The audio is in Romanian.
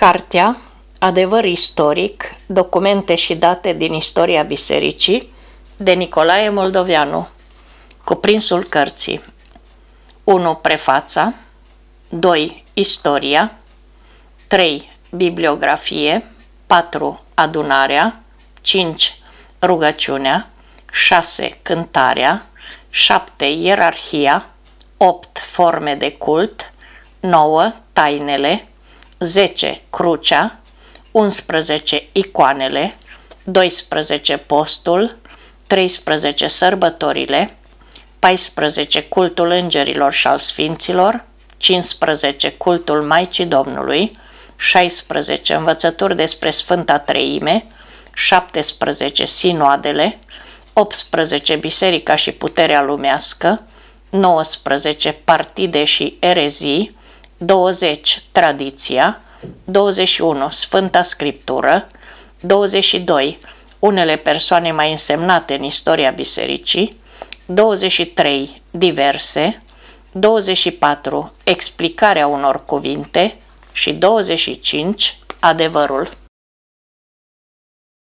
Cartea Adevăr istoric, documente și date din istoria bisericii de Nicolae Moldovianu Cuprinsul cărții 1. Prefața 2. Istoria 3. Bibliografie 4. Adunarea 5. Rugăciunea 6. Cântarea 7. Ierarhia 8. Forme de cult 9. Tainele 10 crucea, 11 icoanele, 12 postul, 13 sărbătorile, 14 cultul îngerilor și al sfinților, 15 cultul Maicii Domnului, 16 învățături despre Sfânta Treime, 17 sinoadele, 18 biserica și puterea lumească, 19 partide și erezii, 20. Tradiția 21. Sfânta Scriptură 22. Unele persoane mai însemnate în istoria bisericii 23. Diverse 24. Explicarea unor cuvinte și 25. Adevărul